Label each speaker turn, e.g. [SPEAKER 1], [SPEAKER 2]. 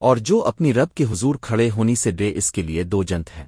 [SPEAKER 1] اور جو اپنی رب کے حضور کھڑے ہونی سے ڈے اس کے لیے دو جنت ہیں۔